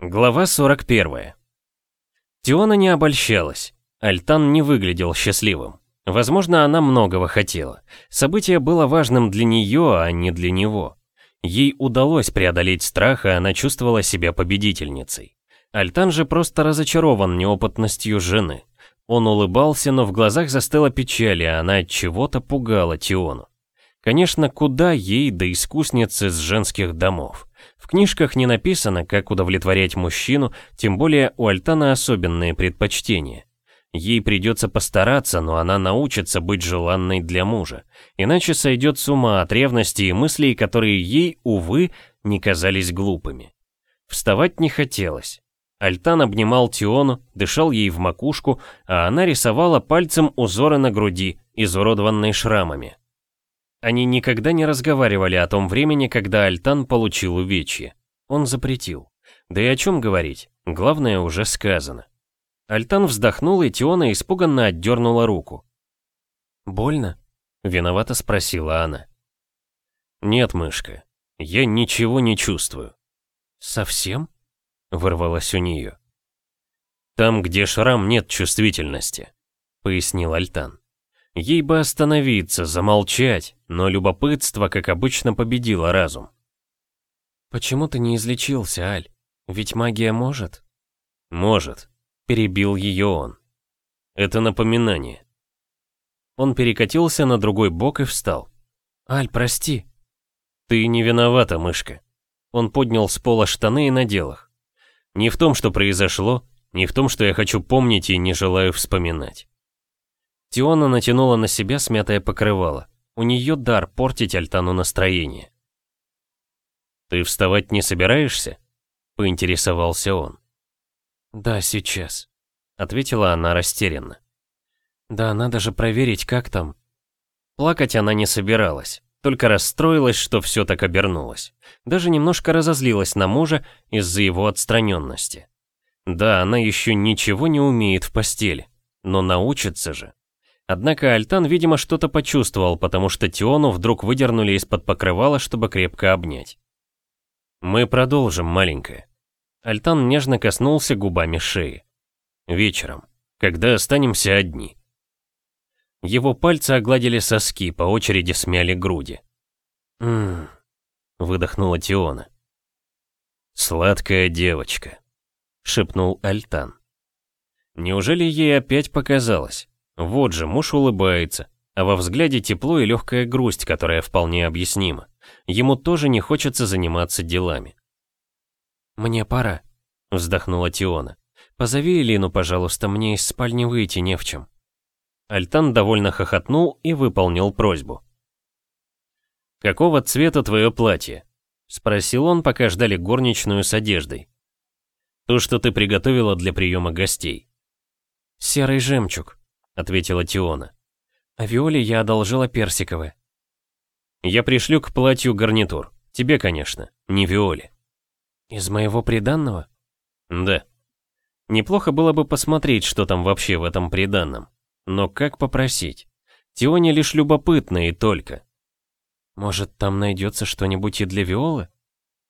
Глава 41. Тиона не обольщалась. Альтан не выглядел счастливым. Возможно, она многого хотела. Событие было важным для нее, а не для него. Ей удалось преодолеть страх, и она чувствовала себя победительницей. Альтан же просто разочарован неопытностью жены. Он улыбался, но в глазах застыла печаль, и она от чего-то пугала Тиону. Конечно, куда ей до искусницы с женских домов? В книжках не написано, как удовлетворять мужчину, тем более у Альтана особенные предпочтения. Ей придется постараться, но она научится быть желанной для мужа. Иначе сойдет с ума от ревности и мыслей, которые ей, увы, не казались глупыми. Вставать не хотелось. Альтан обнимал Тиону, дышал ей в макушку, а она рисовала пальцем узоры на груди, изуродованные шрамами. Они никогда не разговаривали о том времени, когда Альтан получил увечье. Он запретил. Да и о чем говорить, главное уже сказано. Альтан вздохнул, и Тиона испуганно отдернула руку. «Больно?» — виновато спросила она. «Нет, мышка, я ничего не чувствую». «Совсем?» — вырвалось у нее. «Там, где шрам, нет чувствительности», — пояснил Альтан. Ей бы остановиться, замолчать, но любопытство, как обычно, победило разум. «Почему ты не излечился, Аль? Ведь магия может?» «Может», — перебил ее он. «Это напоминание». Он перекатился на другой бок и встал. «Аль, прости». «Ты не виновата, мышка». Он поднял с пола штаны и надел их. «Не в том, что произошло, не в том, что я хочу помнить и не желаю вспоминать. Тиона натянула на себя смятое покрывало. У нее дар портить Альтану настроение. «Ты вставать не собираешься?» — поинтересовался он. «Да, сейчас», — ответила она растерянно. «Да, надо же проверить, как там». Плакать она не собиралась, только расстроилась, что все так обернулось. Даже немножко разозлилась на мужа из-за его отстраненности. Да, она еще ничего не умеет в постели, но научится же. Однако Альтан, видимо, что-то почувствовал, потому что Тиону вдруг выдернули из-под покрывала, чтобы крепко обнять. «Мы продолжим, маленькая». Альтан нежно коснулся губами шеи. «Вечером, когда останемся одни». Его пальцы огладили соски, по очереди смяли груди. «Ммм», — выдохнула Тиона. «Сладкая девочка», — шепнул Альтан. Неужели ей опять показалось? Вот же, муж улыбается, а во взгляде тепло и легкая грусть, которая вполне объяснима. Ему тоже не хочется заниматься делами. «Мне пора», — вздохнула Тиона. «Позови Элину, пожалуйста, мне из спальни выйти не в чем». Альтан довольно хохотнул и выполнил просьбу. «Какого цвета твое платье?» — спросил он, пока ждали горничную с одеждой. «То, что ты приготовила для приема гостей». «Серый жемчуг», — ответила Тиона. «А Виоле я одолжила персиковое». «Я пришлю к платью гарнитур. Тебе, конечно, не Виоле». «Из моего приданного?» «Да». Неплохо было бы посмотреть, что там вообще в этом приданном. Но как попросить? Тионе лишь любопытно и только. «Может, там найдется что-нибудь и для Виолы?»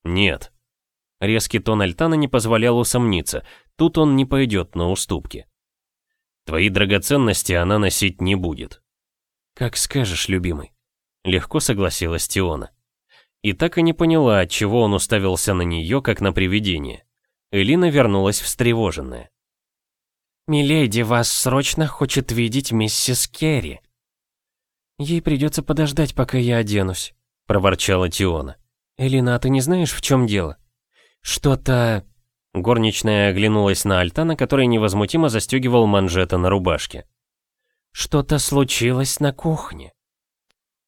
«Нет». Резкий тон Альтана не позволял усомниться. Тут он не пойдет на уступки. Твои драгоценности она носить не будет. Как скажешь, любимый. Легко согласилась Тиона. И так и не поняла, от чего он уставился на нее, как на привидение. Элина вернулась встревоженная. «Миледи, вас срочно хочет видеть миссис Керри». «Ей придется подождать, пока я оденусь», — проворчала Тиона. «Элина, а ты не знаешь, в чем дело?» «Что-то...» Горничная оглянулась на Альтана, который невозмутимо застегивал манжеты на рубашке. «Что-то случилось на кухне».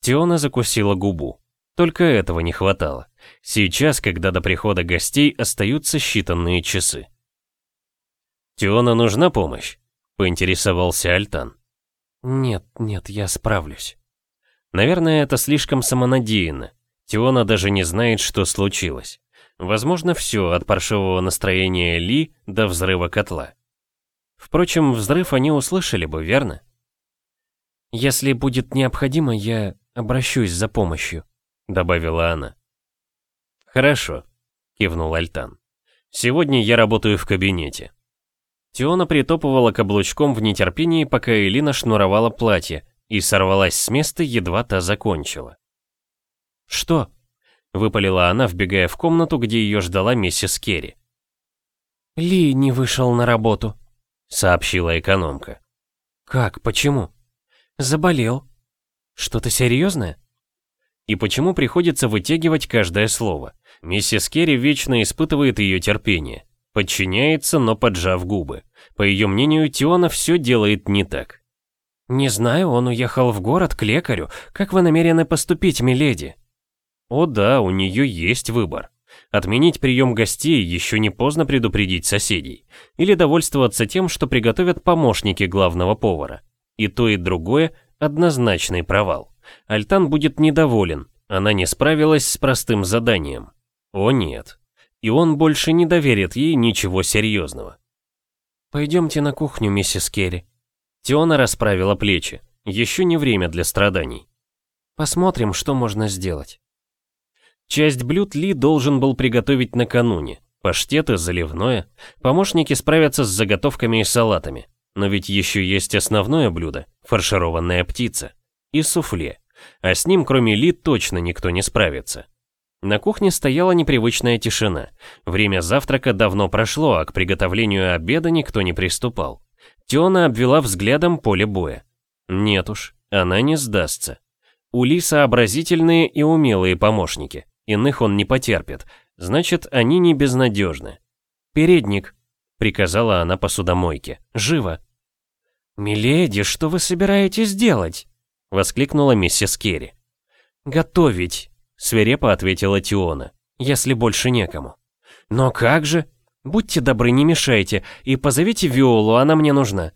Тиона закусила губу. Только этого не хватало. Сейчас, когда до прихода гостей остаются считанные часы. «Тиона нужна помощь?» — поинтересовался Альтан. «Нет, нет, я справлюсь». Наверное, это слишком самонадеянно. Тиона даже не знает, что случилось. Возможно, все от паршивого настроения Ли до взрыва котла. Впрочем, взрыв они услышали бы, верно? «Если будет необходимо, я обращусь за помощью», — добавила она. «Хорошо», — кивнул Альтан. Сегодня я работаю в кабинете. Тиона притопывала каблучком в нетерпении, пока Элина шнуровала платье, и сорвалась с места, едва та закончила. «Что?» — выпалила она, вбегая в комнату, где ее ждала миссис Керри. «Ли не вышел на работу», — сообщила экономка. «Как? Почему?» «Заболел». «Что-то серьезное?» И почему приходится вытягивать каждое слово? Миссис Керри вечно испытывает ее терпение. Подчиняется, но поджав губы. По ее мнению, Тиона все делает не так. «Не знаю, он уехал в город к лекарю. Как вы намерены поступить, миледи?» О да, у нее есть выбор. Отменить прием гостей еще не поздно предупредить соседей. Или довольствоваться тем, что приготовят помощники главного повара. И то, и другое – однозначный провал. Альтан будет недоволен, она не справилась с простым заданием. О нет. И он больше не доверит ей ничего серьезного. «Пойдемте на кухню, миссис Керри». Теона расправила плечи. Еще не время для страданий. Посмотрим, что можно сделать. Часть блюд Ли должен был приготовить накануне. Паштеты, заливное. Помощники справятся с заготовками и салатами. Но ведь еще есть основное блюдо – фаршированная птица. И суфле. А с ним, кроме Ли, точно никто не справится. На кухне стояла непривычная тишина. Время завтрака давно прошло, а к приготовлению обеда никто не приступал. Теона обвела взглядом поле боя. Нет уж, она не сдастся. У Ли сообразительные и умелые помощники. Иных он не потерпит. Значит, они не безнадежны. «Передник», — приказала она посудомойке. «Живо!» «Миледи, что вы собираетесь делать?» — воскликнула миссис Керри. «Готовить», — свирепо ответила Тиона, — «если больше некому». «Но как же? Будьте добры, не мешайте, и позовите Виолу, она мне нужна».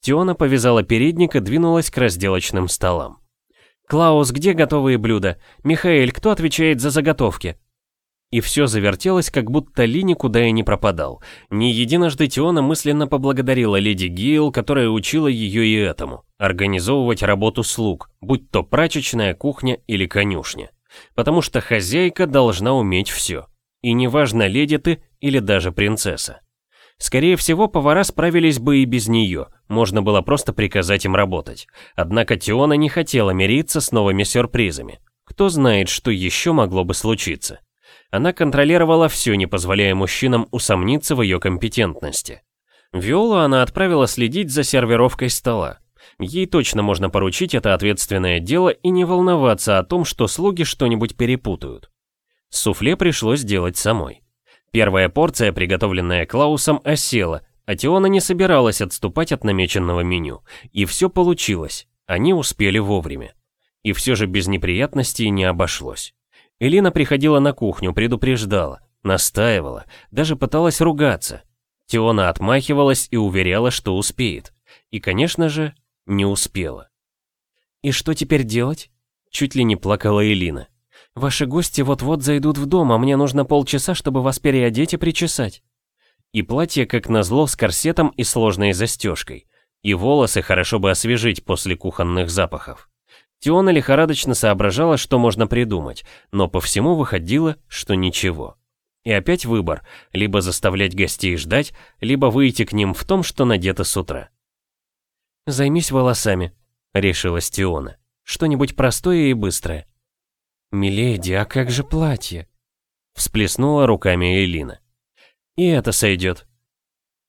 Тиона повязала передник и двинулась к разделочным столам. «Клаус, где готовые блюда? Михаэль, кто отвечает за заготовки?» И все завертелось, как будто Ли никуда и не пропадал. Не единожды Тиона мысленно поблагодарила леди Гейл, которая учила ее и этому – организовывать работу слуг, будь то прачечная, кухня или конюшня. Потому что хозяйка должна уметь все. И неважно, леди ты или даже принцесса. Скорее всего, повара справились бы и без нее, можно было просто приказать им работать. Однако Тиона не хотела мириться с новыми сюрпризами. Кто знает, что еще могло бы случиться. Она контролировала все, не позволяя мужчинам усомниться в ее компетентности. Виолу она отправила следить за сервировкой стола. Ей точно можно поручить это ответственное дело и не волноваться о том, что слуги что-нибудь перепутают. Суфле пришлось делать самой. Первая порция, приготовленная Клаусом, осела, а Теона не собиралась отступать от намеченного меню. И все получилось, они успели вовремя. И все же без неприятностей не обошлось. Элина приходила на кухню, предупреждала, настаивала, даже пыталась ругаться. Теона отмахивалась и уверяла, что успеет. И, конечно же, не успела. «И что теперь делать?» Чуть ли не плакала Элина. «Ваши гости вот-вот зайдут в дом, а мне нужно полчаса, чтобы вас переодеть и причесать». И платье, как назло, с корсетом и сложной застежкой. И волосы хорошо бы освежить после кухонных запахов. Тиона лихорадочно соображала, что можно придумать, но по всему выходило, что ничего. И опять выбор, либо заставлять гостей ждать, либо выйти к ним в том, что надето с утра. «Займись волосами», — решилась Тиона. «Что-нибудь простое и быстрое». «Миледи, а как же платье?» Всплеснула руками Элина. «И это сойдет».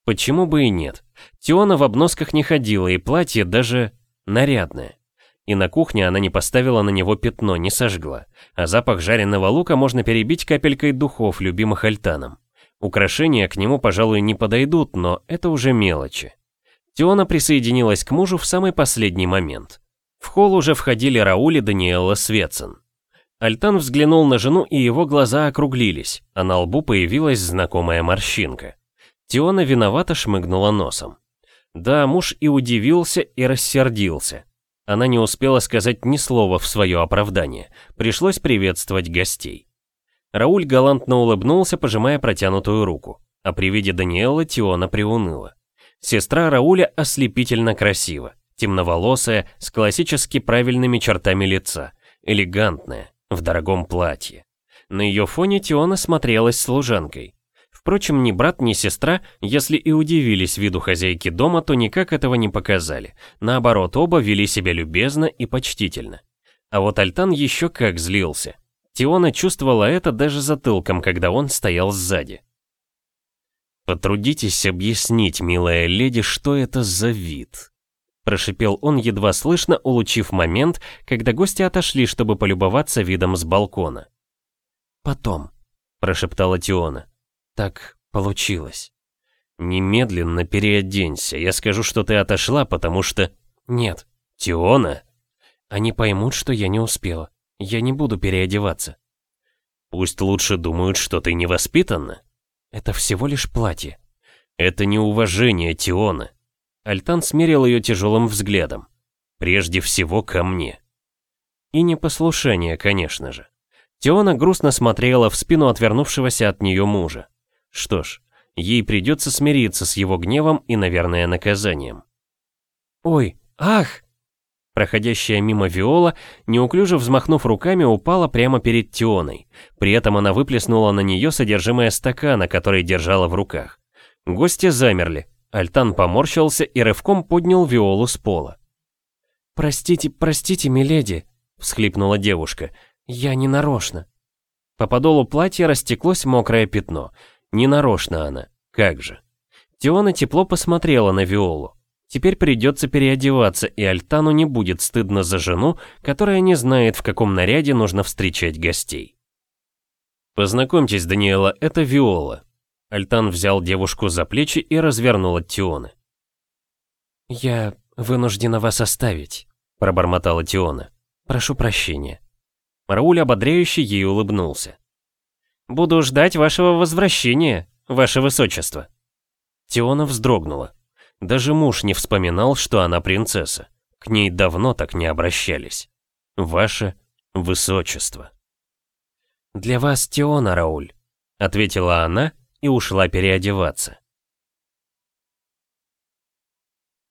Почему бы и нет? Тиона в обносках не ходила, и платье даже нарядное. И на кухне она не поставила на него пятно, не сожгла. А запах жареного лука можно перебить капелькой духов, любимых альтаном. Украшения к нему, пожалуй, не подойдут, но это уже мелочи. Теона присоединилась к мужу в самый последний момент. В холл уже входили Рауль и Даниэла Светсон. Альтан взглянул на жену, и его глаза округлились, а на лбу появилась знакомая морщинка. Теона виновато шмыгнула носом. Да, муж и удивился, и рассердился. Она не успела сказать ни слова в свое оправдание. Пришлось приветствовать гостей. Рауль галантно улыбнулся, пожимая протянутую руку. А при виде Даниэла Тиона приуныла. Сестра Рауля ослепительно красива, темноволосая, с классически правильными чертами лица, элегантная, в дорогом платье. На ее фоне Тиона смотрелась служанкой. Впрочем, ни брат, ни сестра, если и удивились виду хозяйки дома, то никак этого не показали. Наоборот, оба вели себя любезно и почтительно. А вот Альтан еще как злился. Тиона чувствовала это даже затылком, когда он стоял сзади. «Потрудитесь объяснить, милая леди, что это за вид?» Прошипел он едва слышно, улучив момент, когда гости отошли, чтобы полюбоваться видом с балкона. «Потом», — прошептала Тиона. «Так получилось». «Немедленно переоденься, я скажу, что ты отошла, потому что...» «Нет». «Тиона?» «Они поймут, что я не успела. Я не буду переодеваться». «Пусть лучше думают, что ты невоспитанна». «Это всего лишь платье». «Это неуважение Тиона». Альтан смерил ее тяжелым взглядом. «Прежде всего ко мне». И непослушание, конечно же. Теона грустно смотрела в спину отвернувшегося от нее мужа. Что ж, ей придется смириться с его гневом и, наверное, наказанием. «Ой, ах!» Проходящая мимо Виола, неуклюже взмахнув руками, упала прямо перед Тионой. При этом она выплеснула на нее содержимое стакана, который держала в руках. Гости замерли. Альтан поморщился и рывком поднял Виолу с пола. «Простите, простите, миледи», — всхлипнула девушка. «Я не нарочно». По подолу платья растеклось мокрое пятно. Не нарочно она, как же. Теона тепло посмотрела на Виолу. Теперь придется переодеваться, и Альтану не будет стыдно за жену, которая не знает, в каком наряде нужно встречать гостей. Познакомьтесь, Даниэла, это Виола. Альтан взял девушку за плечи и развернул от Тионы. «Я вынуждена вас оставить», — пробормотала Тиона. «Прошу прощения». Рауль ободряюще ей улыбнулся. «Буду ждать вашего возвращения, ваше высочество». Тиона вздрогнула. Даже муж не вспоминал, что она принцесса. К ней давно так не обращались. Ваше высочество. «Для вас Тиона, Рауль», — ответила она и ушла переодеваться.